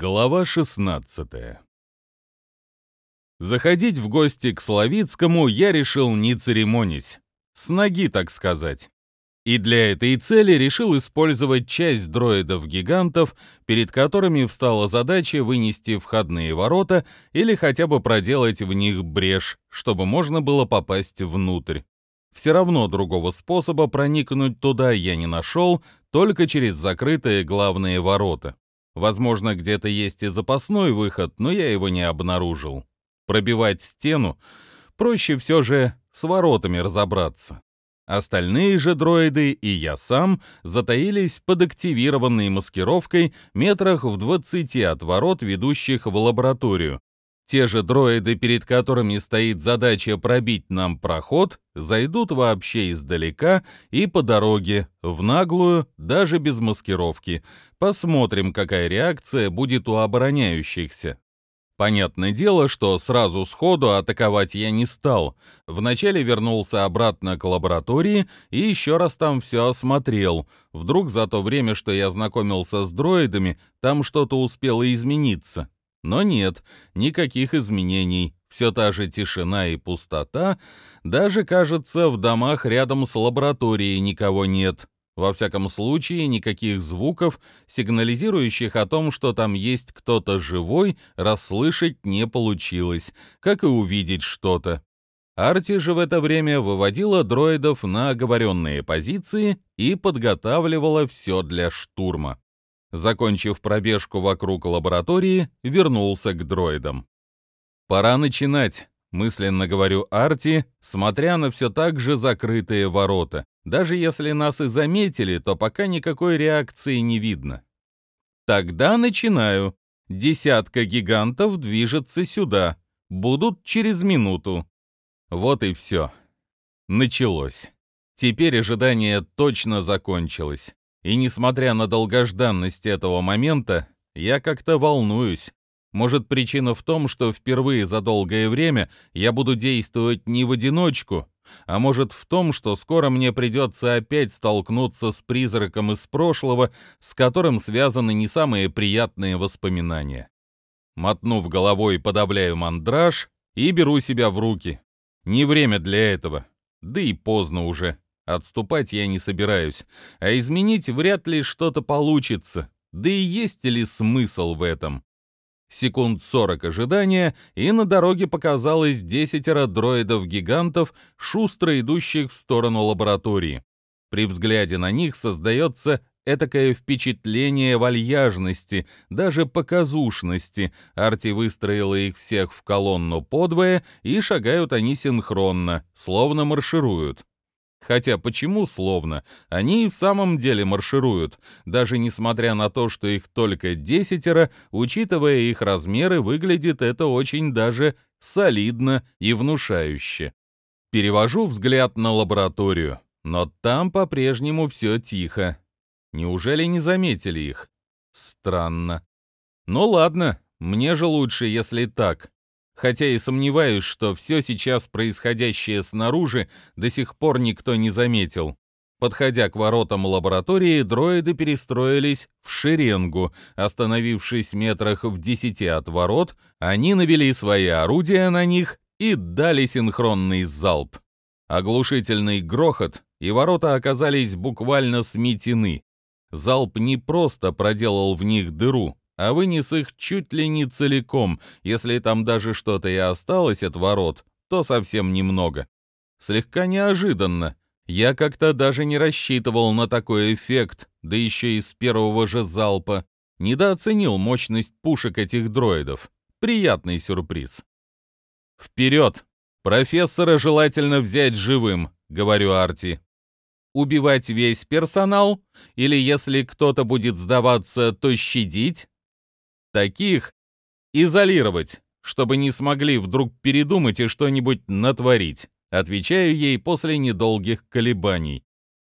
Глава 16 Заходить в гости к Славицкому я решил не церемонясь. С ноги, так сказать. И для этой цели решил использовать часть дроидов-гигантов, перед которыми встала задача вынести входные ворота или хотя бы проделать в них брешь, чтобы можно было попасть внутрь. Все равно другого способа проникнуть туда я не нашел, только через закрытые главные ворота. Возможно, где-то есть и запасной выход, но я его не обнаружил. Пробивать стену проще все же с воротами разобраться. Остальные же дроиды и я сам затаились под активированной маскировкой метрах в 20 от ворот, ведущих в лабораторию, те же дроиды, перед которыми стоит задача пробить нам проход, зайдут вообще издалека и по дороге, в наглую, даже без маскировки. Посмотрим, какая реакция будет у обороняющихся. Понятное дело, что сразу сходу атаковать я не стал. Вначале вернулся обратно к лаборатории и еще раз там все осмотрел. Вдруг за то время, что я знакомился с дроидами, там что-то успело измениться. Но нет, никаких изменений, все та же тишина и пустота, даже, кажется, в домах рядом с лабораторией никого нет. Во всяком случае, никаких звуков, сигнализирующих о том, что там есть кто-то живой, расслышать не получилось, как и увидеть что-то. Арти же в это время выводила дроидов на оговоренные позиции и подготавливала все для штурма. Закончив пробежку вокруг лаборатории, вернулся к дроидам. «Пора начинать», — мысленно говорю Арти, смотря на все так же закрытые ворота. Даже если нас и заметили, то пока никакой реакции не видно. «Тогда начинаю. Десятка гигантов движется сюда. Будут через минуту». Вот и все. Началось. Теперь ожидание точно закончилось. И несмотря на долгожданность этого момента, я как-то волнуюсь. Может, причина в том, что впервые за долгое время я буду действовать не в одиночку, а может в том, что скоро мне придется опять столкнуться с призраком из прошлого, с которым связаны не самые приятные воспоминания. Мотнув головой, подавляю мандраж и беру себя в руки. Не время для этого, да и поздно уже. Отступать я не собираюсь, а изменить вряд ли что-то получится. Да и есть ли смысл в этом? Секунд сорок ожидания, и на дороге показалось десятеро дроидов-гигантов, шустро идущих в сторону лаборатории. При взгляде на них создается этакое впечатление вальяжности, даже показушности. Арти выстроила их всех в колонну подвое, и шагают они синхронно, словно маршируют. Хотя почему словно? Они и в самом деле маршируют, даже несмотря на то, что их только десятеро, учитывая их размеры, выглядит это очень даже солидно и внушающе. Перевожу взгляд на лабораторию, но там по-прежнему все тихо. Неужели не заметили их? Странно. Ну ладно, мне же лучше, если так хотя и сомневаюсь, что все сейчас происходящее снаружи до сих пор никто не заметил. Подходя к воротам лаборатории, дроиды перестроились в шеренгу. Остановившись метрах в десяти от ворот, они навели свои орудия на них и дали синхронный залп. Оглушительный грохот, и ворота оказались буквально сметены. Залп не просто проделал в них дыру, а вынес их чуть ли не целиком. Если там даже что-то и осталось от ворот, то совсем немного. Слегка неожиданно. Я как-то даже не рассчитывал на такой эффект, да еще и с первого же залпа. Недооценил мощность пушек этих дроидов. Приятный сюрприз. «Вперед! Профессора желательно взять живым», — говорю Арти. «Убивать весь персонал? Или если кто-то будет сдаваться, то щадить?» Таких изолировать, чтобы не смогли вдруг передумать и что-нибудь натворить. Отвечаю ей после недолгих колебаний.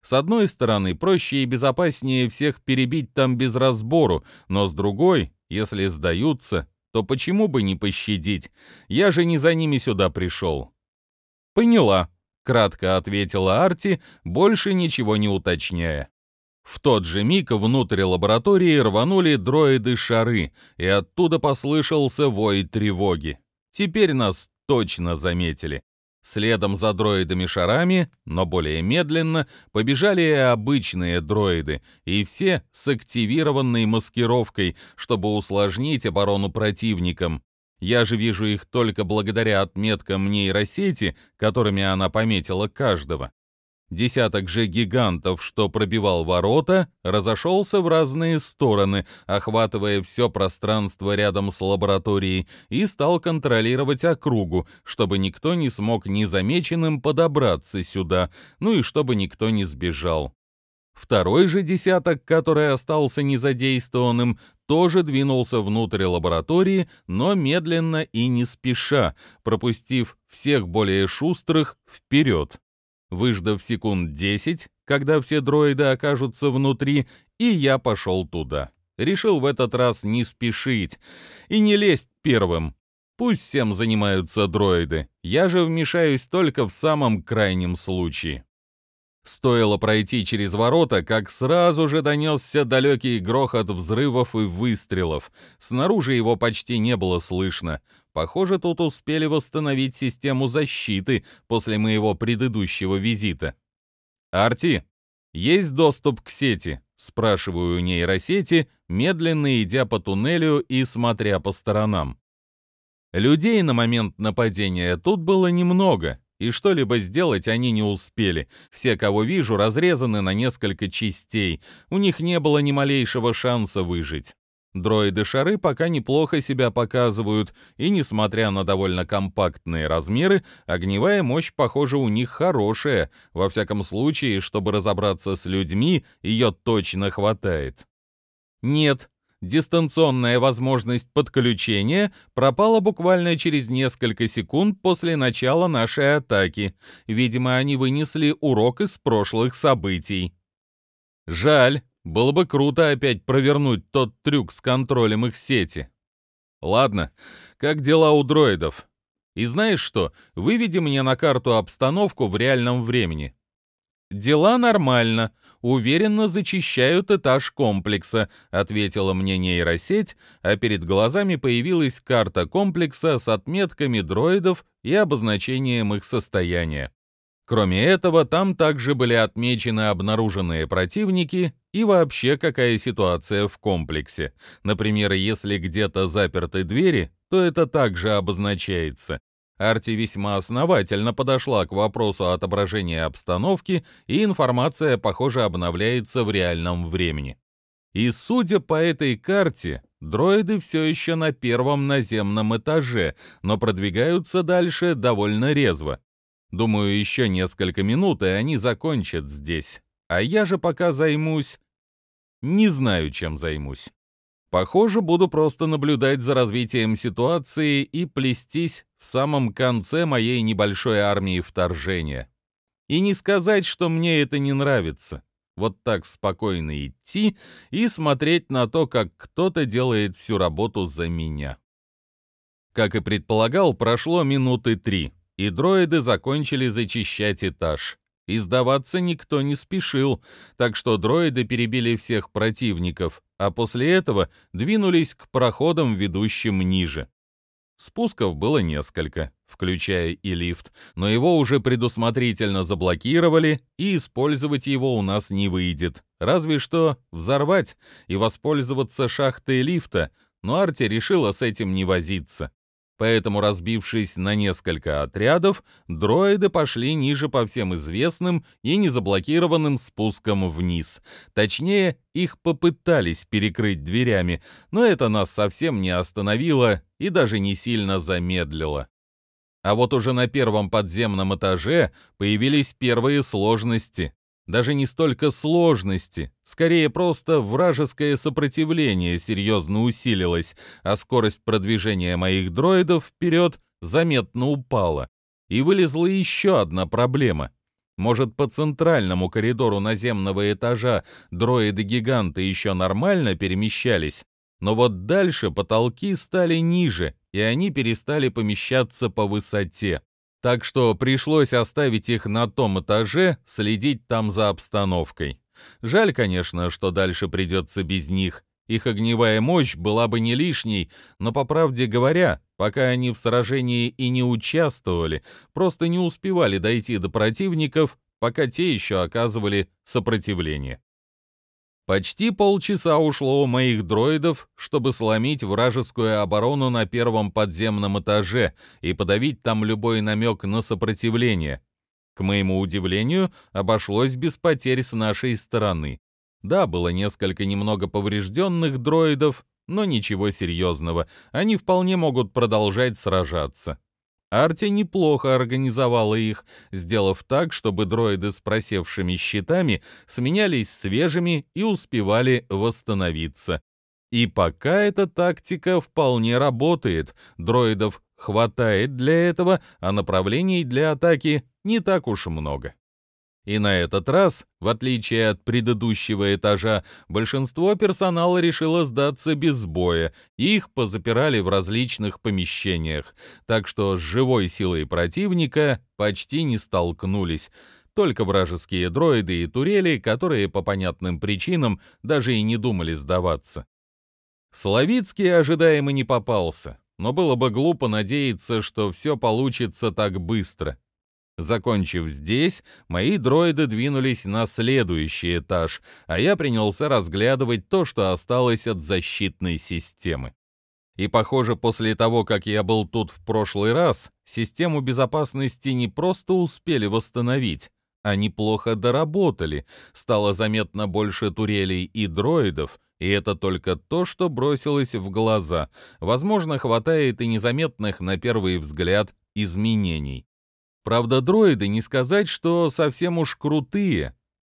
С одной стороны, проще и безопаснее всех перебить там без разбору, но с другой, если сдаются, то почему бы не пощадить? Я же не за ними сюда пришел. «Поняла», — кратко ответила Арти, больше ничего не уточняя. В тот же миг внутрь лаборатории рванули дроиды-шары, и оттуда послышался вой тревоги. Теперь нас точно заметили. Следом за дроидами-шарами, но более медленно, побежали и обычные дроиды, и все с активированной маскировкой, чтобы усложнить оборону противникам. Я же вижу их только благодаря отметкам нейросети, которыми она пометила каждого. Десяток же гигантов, что пробивал ворота, разошелся в разные стороны, охватывая все пространство рядом с лабораторией, и стал контролировать округу, чтобы никто не смог незамеченным подобраться сюда, ну и чтобы никто не сбежал. Второй же десяток, который остался незадействованным, тоже двинулся внутрь лаборатории, но медленно и не спеша, пропустив всех более шустрых вперед. Выждав секунд десять, когда все дроиды окажутся внутри, и я пошел туда. Решил в этот раз не спешить и не лезть первым. Пусть всем занимаются дроиды, я же вмешаюсь только в самом крайнем случае. Стоило пройти через ворота, как сразу же донесся далекий грохот взрывов и выстрелов. Снаружи его почти не было слышно. Похоже, тут успели восстановить систему защиты после моего предыдущего визита. «Арти, есть доступ к сети?» — спрашиваю у нейросети, медленно идя по туннелю и смотря по сторонам. Людей на момент нападения тут было немного, и что-либо сделать они не успели. Все, кого вижу, разрезаны на несколько частей. У них не было ни малейшего шанса выжить. Дроиды-шары пока неплохо себя показывают, и, несмотря на довольно компактные размеры, огневая мощь, похоже, у них хорошая. Во всяком случае, чтобы разобраться с людьми, ее точно хватает. Нет, Дистанционная возможность подключения пропала буквально через несколько секунд после начала нашей атаки. Видимо, они вынесли урок из прошлых событий. Жаль, было бы круто опять провернуть тот трюк с контролем их сети. Ладно, как дела у дроидов? И знаешь что, выведи мне на карту обстановку в реальном времени. Дела нормально, уверенно зачищают этаж комплекса», — ответила мне нейросеть, а перед глазами появилась карта комплекса с отметками дроидов и обозначением их состояния. Кроме этого, там также были отмечены обнаруженные противники и вообще какая ситуация в комплексе. Например, если где-то заперты двери, то это также обозначается. Арти весьма основательно подошла к вопросу отображения обстановки, и информация, похоже, обновляется в реальном времени. И судя по этой карте, дроиды все еще на первом наземном этаже, но продвигаются дальше довольно резво. Думаю, еще несколько минут, и они закончат здесь. А я же пока займусь... Не знаю, чем займусь. Похоже, буду просто наблюдать за развитием ситуации и плестись в самом конце моей небольшой армии вторжения. И не сказать, что мне это не нравится. Вот так спокойно идти и смотреть на то, как кто-то делает всю работу за меня. Как и предполагал, прошло минуты три, и дроиды закончили зачищать этаж. И сдаваться никто не спешил, так что дроиды перебили всех противников, а после этого двинулись к проходам, ведущим ниже. Спусков было несколько, включая и лифт, но его уже предусмотрительно заблокировали, и использовать его у нас не выйдет. Разве что взорвать и воспользоваться шахтой лифта, но Арти решила с этим не возиться. Поэтому, разбившись на несколько отрядов, дроиды пошли ниже по всем известным и незаблокированным спускам вниз. Точнее, их попытались перекрыть дверями, но это нас совсем не остановило и даже не сильно замедлило. А вот уже на первом подземном этаже появились первые сложности даже не столько сложности, скорее просто вражеское сопротивление серьезно усилилось, а скорость продвижения моих дроидов вперед заметно упала. И вылезла еще одна проблема. Может, по центральному коридору наземного этажа дроиды-гиганты еще нормально перемещались, но вот дальше потолки стали ниже, и они перестали помещаться по высоте так что пришлось оставить их на том этаже, следить там за обстановкой. Жаль, конечно, что дальше придется без них. Их огневая мощь была бы не лишней, но, по правде говоря, пока они в сражении и не участвовали, просто не успевали дойти до противников, пока те еще оказывали сопротивление. Почти полчаса ушло у моих дроидов, чтобы сломить вражескую оборону на первом подземном этаже и подавить там любой намек на сопротивление. К моему удивлению, обошлось без потерь с нашей стороны. Да, было несколько немного поврежденных дроидов, но ничего серьезного, они вполне могут продолжать сражаться. Арти неплохо организовала их, сделав так, чтобы дроиды с просевшими щитами сменялись свежими и успевали восстановиться. И пока эта тактика вполне работает, дроидов хватает для этого, а направлений для атаки не так уж много. И на этот раз, в отличие от предыдущего этажа, большинство персонала решило сдаться без боя, их позапирали в различных помещениях, так что с живой силой противника почти не столкнулись. Только вражеские дроиды и турели, которые по понятным причинам даже и не думали сдаваться. Славицкий ожидаемо не попался, но было бы глупо надеяться, что все получится так быстро. Закончив здесь, мои дроиды двинулись на следующий этаж, а я принялся разглядывать то, что осталось от защитной системы. И, похоже, после того, как я был тут в прошлый раз, систему безопасности не просто успели восстановить, а неплохо доработали. Стало заметно больше турелей и дроидов, и это только то, что бросилось в глаза. Возможно, хватает и незаметных на первый взгляд изменений. Правда, дроиды не сказать, что совсем уж крутые.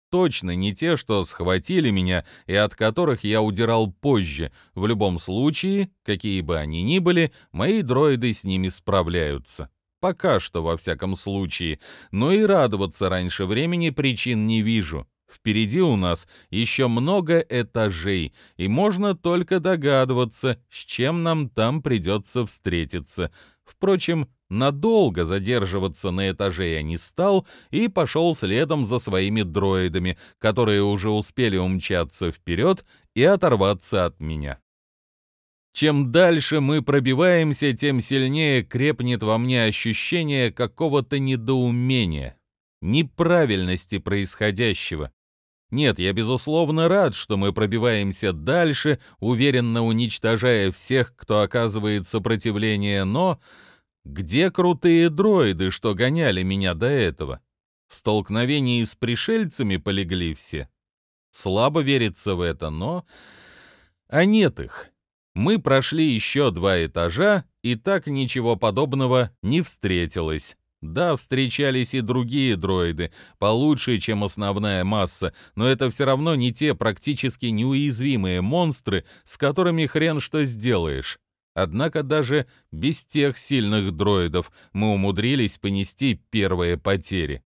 Точно не те, что схватили меня и от которых я удирал позже. В любом случае, какие бы они ни были, мои дроиды с ними справляются. Пока что, во всяком случае. Но и радоваться раньше времени причин не вижу. Впереди у нас еще много этажей, и можно только догадываться, с чем нам там придется встретиться. Впрочем, надолго задерживаться на этаже я не стал и пошел следом за своими дроидами, которые уже успели умчаться вперед и оторваться от меня. Чем дальше мы пробиваемся, тем сильнее крепнет во мне ощущение какого-то недоумения, неправильности происходящего. Нет, я безусловно рад, что мы пробиваемся дальше, уверенно уничтожая всех, кто оказывает сопротивление, но где крутые дроиды, что гоняли меня до этого? В столкновении с пришельцами полегли все. Слабо верится в это, но... А нет их. Мы прошли еще два этажа, и так ничего подобного не встретилось. Да, встречались и другие дроиды, получше, чем основная масса, но это все равно не те практически неуязвимые монстры, с которыми хрен что сделаешь. Однако даже без тех сильных дроидов мы умудрились понести первые потери.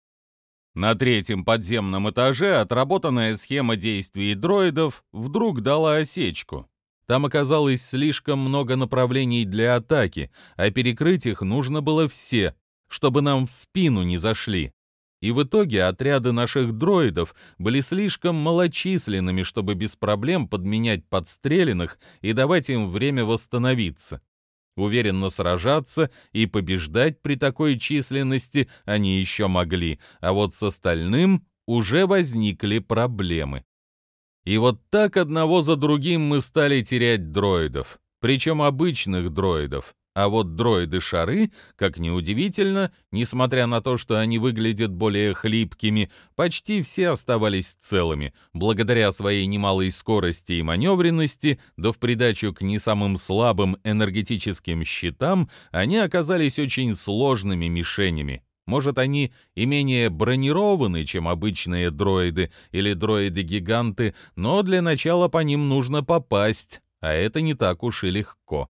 На третьем подземном этаже отработанная схема действий дроидов вдруг дала осечку. Там оказалось слишком много направлений для атаки, а перекрыть их нужно было все, чтобы нам в спину не зашли. И в итоге отряды наших дроидов были слишком малочисленными, чтобы без проблем подменять подстреленных и давать им время восстановиться. Уверенно сражаться и побеждать при такой численности они еще могли, а вот с остальным уже возникли проблемы. И вот так одного за другим мы стали терять дроидов, причем обычных дроидов. А вот дроиды-шары, как ни удивительно, несмотря на то, что они выглядят более хлипкими, почти все оставались целыми, благодаря своей немалой скорости и маневренности, да в придачу к не самым слабым энергетическим щитам, они оказались очень сложными мишенями. Может, они и менее бронированы, чем обычные дроиды или дроиды-гиганты, но для начала по ним нужно попасть, а это не так уж и легко.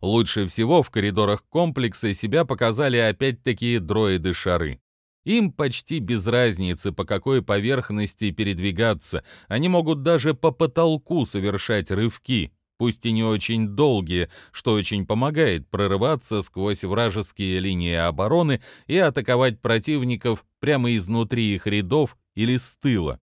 Лучше всего в коридорах комплекса себя показали опять-таки дроиды-шары. Им почти без разницы, по какой поверхности передвигаться. Они могут даже по потолку совершать рывки, пусть и не очень долгие, что очень помогает прорываться сквозь вражеские линии обороны и атаковать противников прямо изнутри их рядов или с тыла.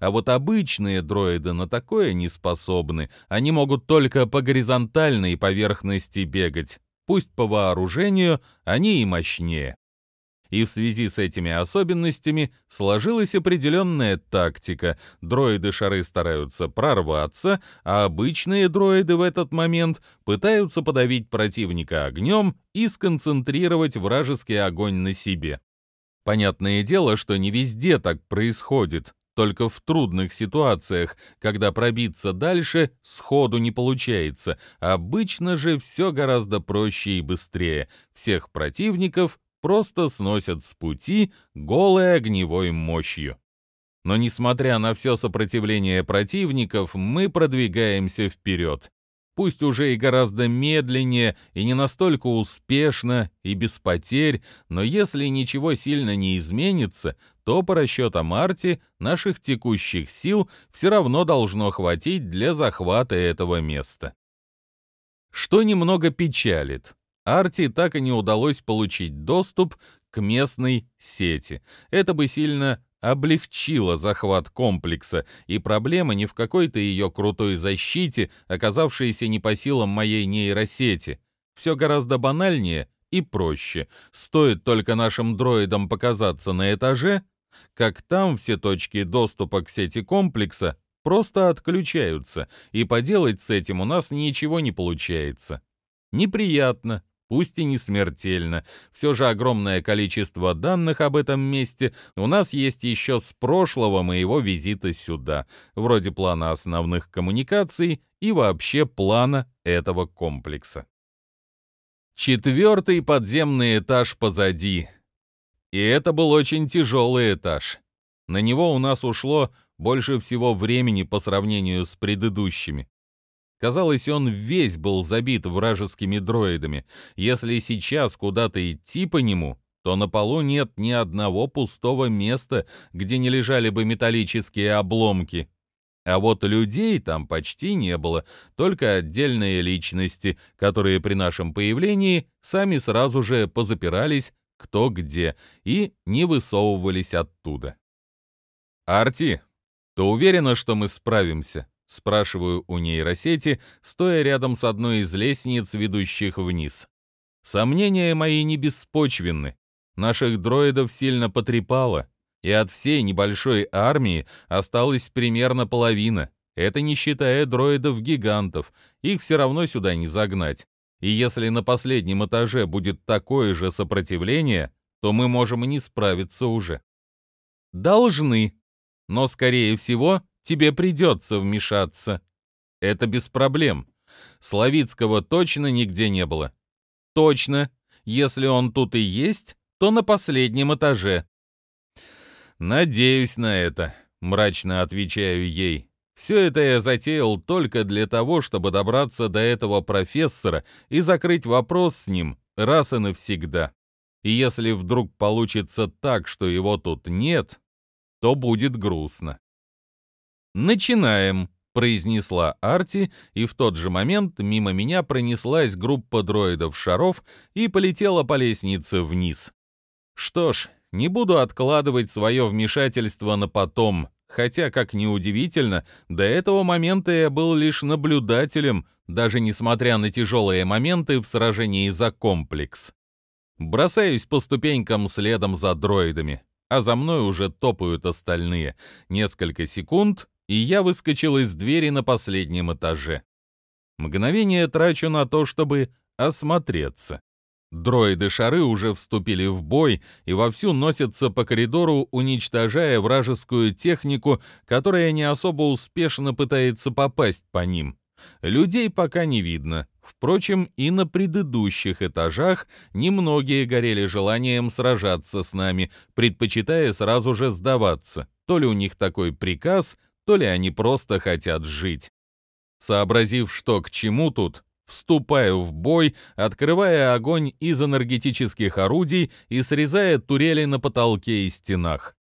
А вот обычные дроиды на такое не способны. Они могут только по горизонтальной поверхности бегать. Пусть по вооружению они и мощнее. И в связи с этими особенностями сложилась определенная тактика. Дроиды-шары стараются прорваться, а обычные дроиды в этот момент пытаются подавить противника огнем и сконцентрировать вражеский огонь на себе. Понятное дело, что не везде так происходит, только в трудных ситуациях, когда пробиться дальше сходу не получается. Обычно же все гораздо проще и быстрее. Всех противников просто сносят с пути голой огневой мощью. Но несмотря на все сопротивление противников, мы продвигаемся вперед. Пусть уже и гораздо медленнее, и не настолько успешно, и без потерь, но если ничего сильно не изменится, то по расчетам Арти наших текущих сил все равно должно хватить для захвата этого места. Что немного печалит. Арти так и не удалось получить доступ к местной сети. Это бы сильно облегчило захват комплекса, и проблема не в какой-то ее крутой защите, оказавшейся не по силам моей нейросети. Все гораздо банальнее и проще. Стоит только нашим дроидам показаться на этаже, как там все точки доступа к сети комплекса просто отключаются, и поделать с этим у нас ничего не получается. Неприятно, пусть и не смертельно. Все же огромное количество данных об этом месте у нас есть еще с прошлого моего визита сюда, вроде плана основных коммуникаций и вообще плана этого комплекса. Четвертый подземный этаж позади. И это был очень тяжелый этаж. На него у нас ушло больше всего времени по сравнению с предыдущими. Казалось, он весь был забит вражескими дроидами. Если сейчас куда-то идти по нему, то на полу нет ни одного пустого места, где не лежали бы металлические обломки. А вот людей там почти не было, только отдельные личности, которые при нашем появлении сами сразу же позапирались кто где и не высовывались оттуда. «Арти, ты уверена, что мы справимся?» Спрашиваю у нейросети, стоя рядом с одной из лестниц, ведущих вниз. Сомнения мои не беспочвенны. Наших дроидов сильно потрепало, и от всей небольшой армии осталась примерно половина. Это не считая дроидов-гигантов, их все равно сюда не загнать. И если на последнем этаже будет такое же сопротивление, то мы можем и не справиться уже. Должны, но, скорее всего, тебе придется вмешаться. Это без проблем. Славицкого точно нигде не было. Точно. Если он тут и есть, то на последнем этаже. Надеюсь на это, мрачно отвечаю ей. Все это я затеял только для того, чтобы добраться до этого профессора и закрыть вопрос с ним раз и навсегда. И если вдруг получится так, что его тут нет, то будет грустно. «Начинаем», — произнесла Арти, и в тот же момент мимо меня пронеслась группа дроидов-шаров и полетела по лестнице вниз. Что ж, не буду откладывать свое вмешательство на потом, хотя, как ни удивительно, до этого момента я был лишь наблюдателем, даже несмотря на тяжелые моменты в сражении за комплекс. Бросаюсь по ступенькам следом за дроидами, а за мной уже топают остальные. Несколько секунд, и я выскочил из двери на последнем этаже. Мгновение трачу на то, чтобы осмотреться. Дроиды-шары уже вступили в бой и вовсю носятся по коридору, уничтожая вражескую технику, которая не особо успешно пытается попасть по ним. Людей пока не видно. Впрочем, и на предыдущих этажах немногие горели желанием сражаться с нами, предпочитая сразу же сдаваться. То ли у них такой приказ, то ли они просто хотят жить. Сообразив, что к чему тут, вступаю в бой, открывая огонь из энергетических орудий и срезая турели на потолке и стенах.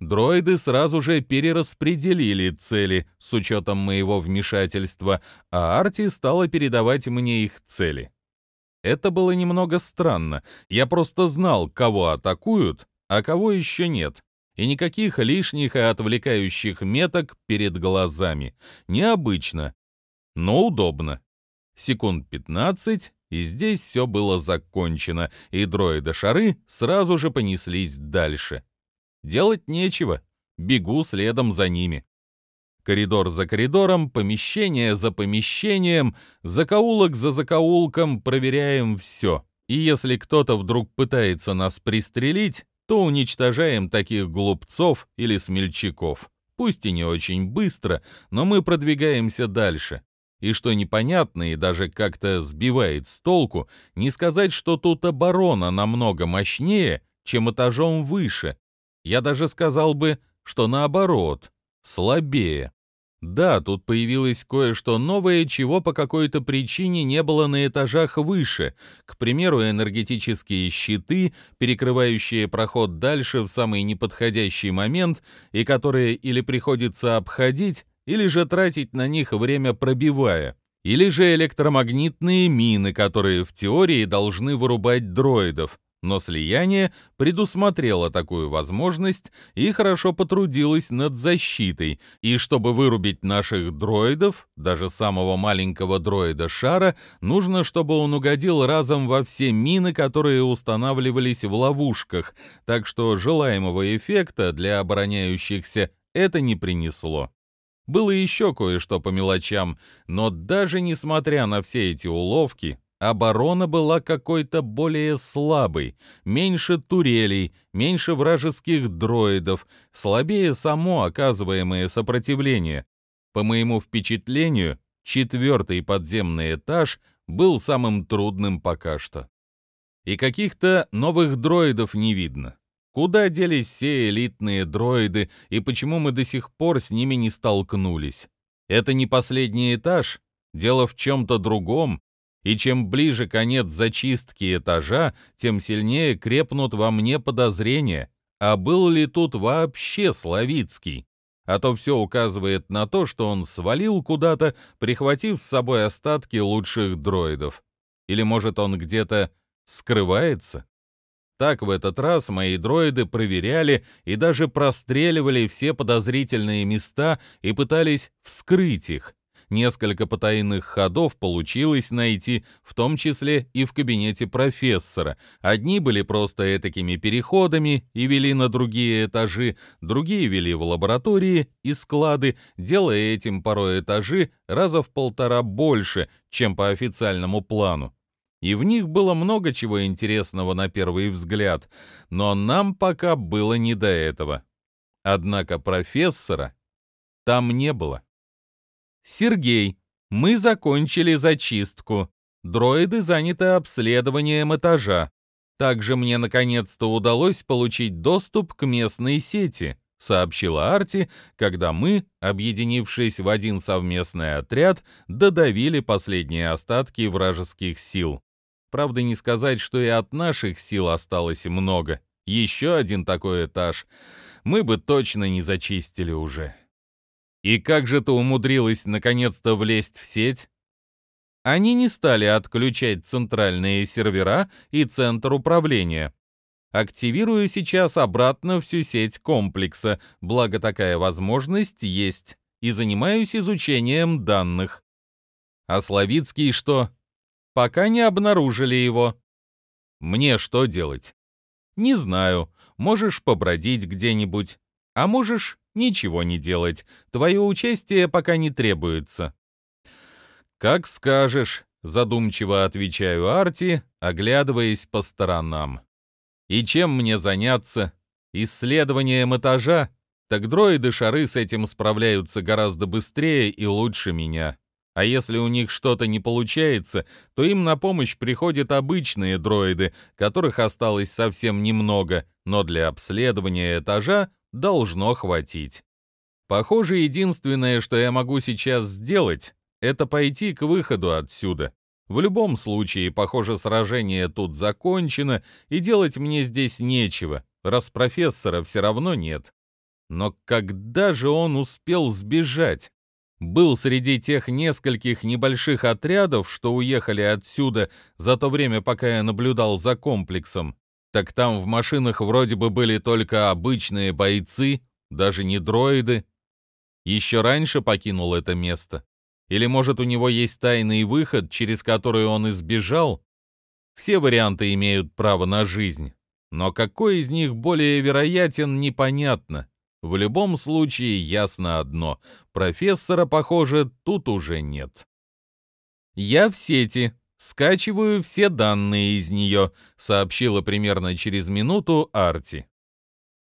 Дроиды сразу же перераспределили цели с учетом моего вмешательства, а Арти стала передавать мне их цели. Это было немного странно. Я просто знал, кого атакуют, а кого еще нет. И никаких лишних и отвлекающих меток перед глазами. Необычно, но удобно. Секунд 15, и здесь все было закончено, и дроиды-шары сразу же понеслись дальше. Делать нечего, бегу следом за ними. Коридор за коридором, помещение за помещением, закоулок за закоулком проверяем все. И если кто-то вдруг пытается нас пристрелить, то уничтожаем таких глупцов или смельчаков. Пусть и не очень быстро, но мы продвигаемся дальше. И что непонятно и даже как-то сбивает с толку, не сказать, что тут оборона намного мощнее, чем этажом выше. Я даже сказал бы, что наоборот, слабее. Да, тут появилось кое-что новое, чего по какой-то причине не было на этажах выше. К примеру, энергетические щиты, перекрывающие проход дальше в самый неподходящий момент и которые или приходится обходить, или же тратить на них время пробивая. Или же электромагнитные мины, которые в теории должны вырубать дроидов, но слияние предусмотрело такую возможность и хорошо потрудилось над защитой. И чтобы вырубить наших дроидов, даже самого маленького дроида-шара, нужно, чтобы он угодил разом во все мины, которые устанавливались в ловушках, так что желаемого эффекта для обороняющихся это не принесло. Было еще кое-что по мелочам, но даже несмотря на все эти уловки, оборона была какой-то более слабой, меньше турелей, меньше вражеских дроидов, слабее само оказываемое сопротивление. По моему впечатлению, четвертый подземный этаж был самым трудным пока что. И каких-то новых дроидов не видно. Куда делись все элитные дроиды и почему мы до сих пор с ними не столкнулись? Это не последний этаж, дело в чем-то другом, и чем ближе конец зачистки этажа, тем сильнее крепнут во мне подозрения, а был ли тут вообще Славицкий? А то все указывает на то, что он свалил куда-то, прихватив с собой остатки лучших дроидов. Или, может, он где-то скрывается? Так в этот раз мои дроиды проверяли и даже простреливали все подозрительные места и пытались вскрыть их. Несколько потайных ходов получилось найти, в том числе и в кабинете профессора. Одни были просто этакими переходами и вели на другие этажи, другие вели в лаборатории и склады, делая этим порой этажи раза в полтора больше, чем по официальному плану. И в них было много чего интересного на первый взгляд, но нам пока было не до этого. Однако профессора там не было. Сергей, мы закончили зачистку. Дроиды заняты обследованием этажа. Также мне наконец-то удалось получить доступ к местной сети, сообщила Арти, когда мы, объединившись в один совместный отряд, додавили последние остатки вражеских сил. Правда, не сказать, что и от наших сил осталось много. Еще один такой этаж мы бы точно не зачистили уже. И как же ты умудрилась наконец-то влезть в сеть? Они не стали отключать центральные сервера и центр управления. Активирую сейчас обратно всю сеть комплекса, благо такая возможность есть, и занимаюсь изучением данных. А Славицкий что? Пока не обнаружили его. Мне что делать? Не знаю. Можешь побродить где-нибудь, а можешь ничего не делать. Твое участие пока не требуется». «Как скажешь», — задумчиво отвечаю Арти, оглядываясь по сторонам. «И чем мне заняться? Исследованием этажа? Так дроиды-шары с этим справляются гораздо быстрее и лучше меня. А если у них что-то не получается, то им на помощь приходят обычные дроиды, которых осталось совсем немного, но для обследования этажа должно хватить. Похоже, единственное, что я могу сейчас сделать, это пойти к выходу отсюда. В любом случае, похоже, сражение тут закончено, и делать мне здесь нечего, раз профессора все равно нет. Но когда же он успел сбежать? Был среди тех нескольких небольших отрядов, что уехали отсюда за то время, пока я наблюдал за комплексом. Так там в машинах вроде бы были только обычные бойцы, даже не дроиды. Еще раньше покинул это место. Или, может, у него есть тайный выход, через который он избежал? Все варианты имеют право на жизнь. Но какой из них более вероятен, непонятно. В любом случае ясно одно. Профессора, похоже, тут уже нет. «Я в сети», «Скачиваю все данные из нее», — сообщила примерно через минуту Арти.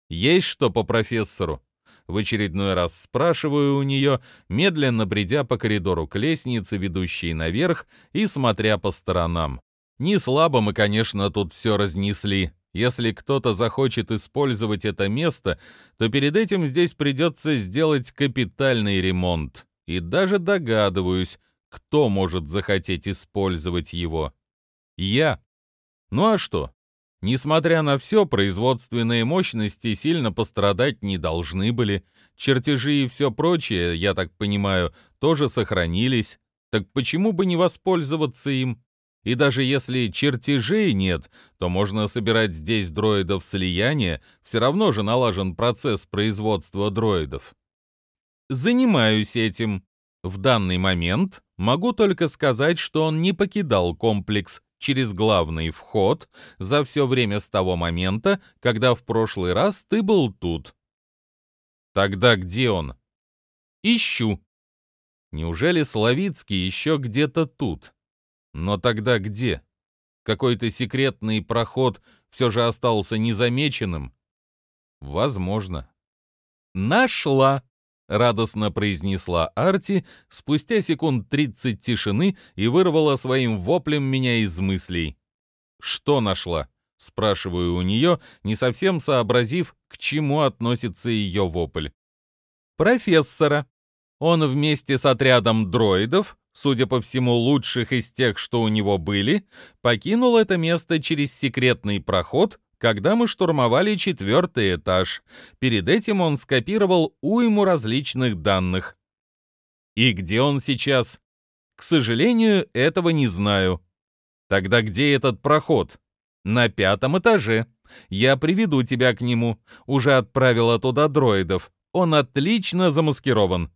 «Есть что по профессору?» В очередной раз спрашиваю у нее, медленно бредя по коридору к лестнице, ведущей наверх, и смотря по сторонам. Не слабо мы, конечно, тут все разнесли. Если кто-то захочет использовать это место, то перед этим здесь придется сделать капитальный ремонт. И даже догадываюсь, кто может захотеть использовать его? Я. Ну а что? Несмотря на все, производственные мощности сильно пострадать не должны были. Чертежи и все прочее, я так понимаю, тоже сохранились. Так почему бы не воспользоваться им? И даже если чертежей нет, то можно собирать здесь дроидов слияния, все равно же налажен процесс производства дроидов. Занимаюсь этим. В данный момент могу только сказать, что он не покидал комплекс через главный вход за все время с того момента, когда в прошлый раз ты был тут. Тогда где он? Ищу. Неужели Славицкий еще где-то тут? Но тогда где? Какой-то секретный проход все же остался незамеченным? Возможно. Нашла. — радостно произнесла Арти спустя секунд тридцать тишины и вырвала своим воплем меня из мыслей. «Что нашла?» — спрашиваю у нее, не совсем сообразив, к чему относится ее вопль. «Профессора. Он вместе с отрядом дроидов, судя по всему, лучших из тех, что у него были, покинул это место через секретный проход когда мы штурмовали четвертый этаж. Перед этим он скопировал уйму различных данных. И где он сейчас? К сожалению, этого не знаю. Тогда где этот проход? На пятом этаже. Я приведу тебя к нему. Уже отправила туда дроидов. Он отлично замаскирован.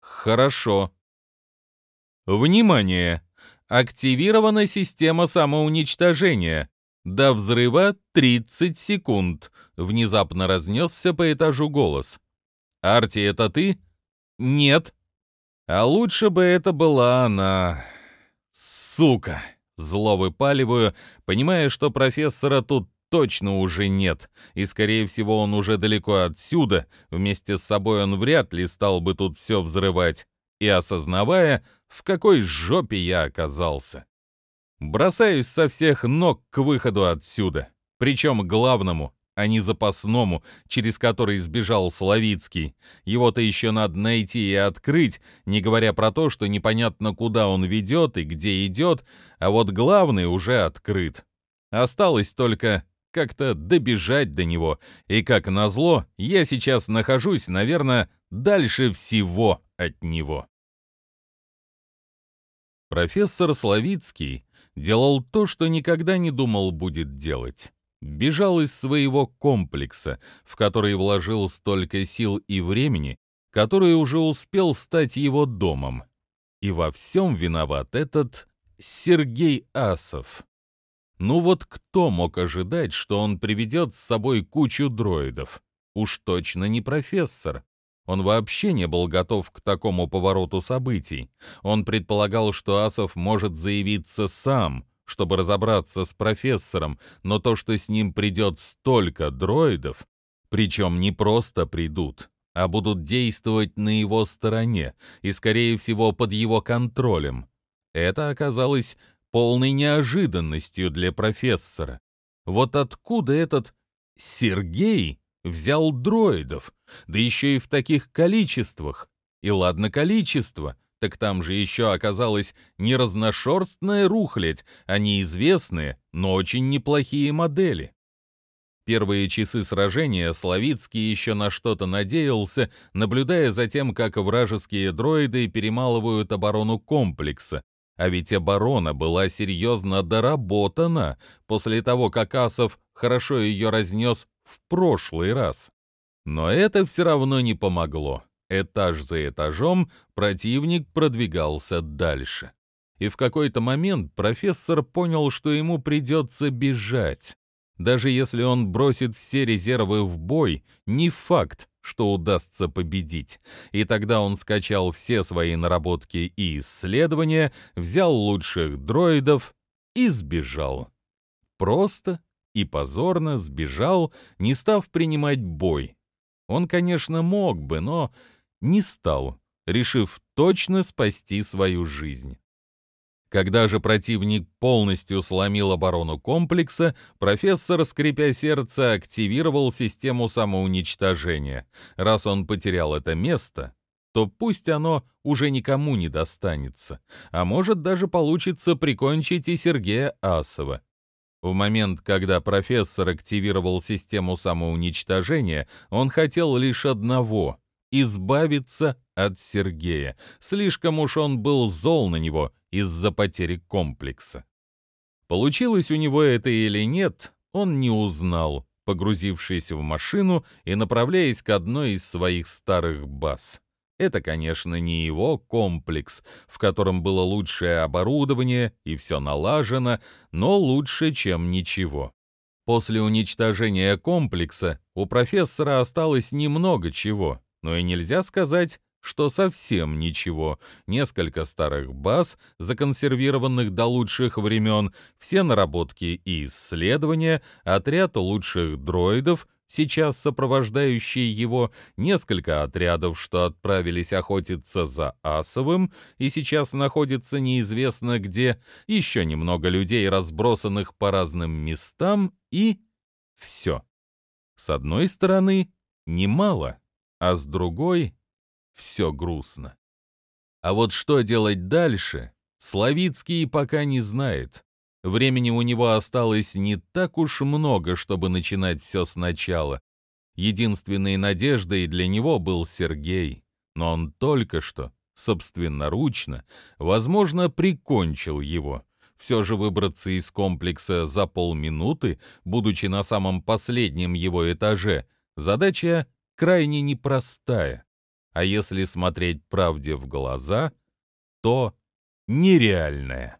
Хорошо. Внимание! Активирована система самоуничтожения. До взрыва 30 секунд. Внезапно разнесся по этажу голос. Арти, это ты? Нет. А лучше бы это была она. Сука. Зло выпаливаю, понимая, что профессора тут точно уже нет, и, скорее всего, он уже далеко отсюда, вместе с собой он вряд ли стал бы тут все взрывать, и осознавая, в какой жопе я оказался. Бросаюсь со всех ног к выходу отсюда. Причем главному, а не запасному, через который сбежал Славицкий. Его-то еще надо найти и открыть, не говоря про то, что непонятно, куда он ведет и где идет, а вот главный уже открыт. Осталось только как-то добежать до него, и, как назло, я сейчас нахожусь, наверное, дальше всего от него. Профессор Славицкий делал то, что никогда не думал будет делать. Бежал из своего комплекса, в который вложил столько сил и времени, который уже успел стать его домом. И во всем виноват этот Сергей Асов. Ну вот кто мог ожидать, что он приведет с собой кучу дроидов? Уж точно не профессор. Он вообще не был готов к такому повороту событий. Он предполагал, что Асов может заявиться сам, чтобы разобраться с профессором, но то, что с ним придет столько дроидов, причем не просто придут, а будут действовать на его стороне и, скорее всего, под его контролем, это оказалось полной неожиданностью для профессора. Вот откуда этот Сергей взял дроидов, да еще и в таких количествах. И ладно количество, так там же еще оказалась не разношерстная рухлядь, а неизвестные, но очень неплохие модели. Первые часы сражения Славицкий еще на что-то надеялся, наблюдая за тем, как вражеские дроиды перемалывают оборону комплекса. А ведь оборона была серьезно доработана после того, как Асов хорошо ее разнес в прошлый раз. Но это все равно не помогло. Этаж за этажом противник продвигался дальше. И в какой-то момент профессор понял, что ему придется бежать. Даже если он бросит все резервы в бой, не факт, что удастся победить. И тогда он скачал все свои наработки и исследования, взял лучших дроидов и сбежал. Просто и позорно сбежал, не став принимать бой. Он, конечно, мог бы, но не стал, решив точно спасти свою жизнь. Когда же противник полностью сломил оборону комплекса, профессор, скрипя сердце, активировал систему самоуничтожения. Раз он потерял это место, то пусть оно уже никому не достанется, а может даже получится прикончить и Сергея Асова. В момент, когда профессор активировал систему самоуничтожения, он хотел лишь одного — избавиться от Сергея. Слишком уж он был зол на него из-за потери комплекса. Получилось у него это или нет, он не узнал, погрузившись в машину и направляясь к одной из своих старых баз. Это, конечно, не его комплекс, в котором было лучшее оборудование и все налажено, но лучше, чем ничего. После уничтожения комплекса у профессора осталось немного чего, но и нельзя сказать, что совсем ничего. Несколько старых баз, законсервированных до лучших времен, все наработки и исследования, отряд лучших дроидов, сейчас сопровождающие его, несколько отрядов, что отправились охотиться за Асовым и сейчас находятся неизвестно где, еще немного людей, разбросанных по разным местам, и все. С одной стороны, немало, а с другой — все грустно. А вот что делать дальше, Славицкий пока не знает. Времени у него осталось не так уж много, чтобы начинать все сначала. Единственной надеждой для него был Сергей, но он только что, собственноручно, возможно, прикончил его. Все же выбраться из комплекса за полминуты, будучи на самом последнем его этаже, задача крайне непростая. А если смотреть правде в глаза, то нереальная.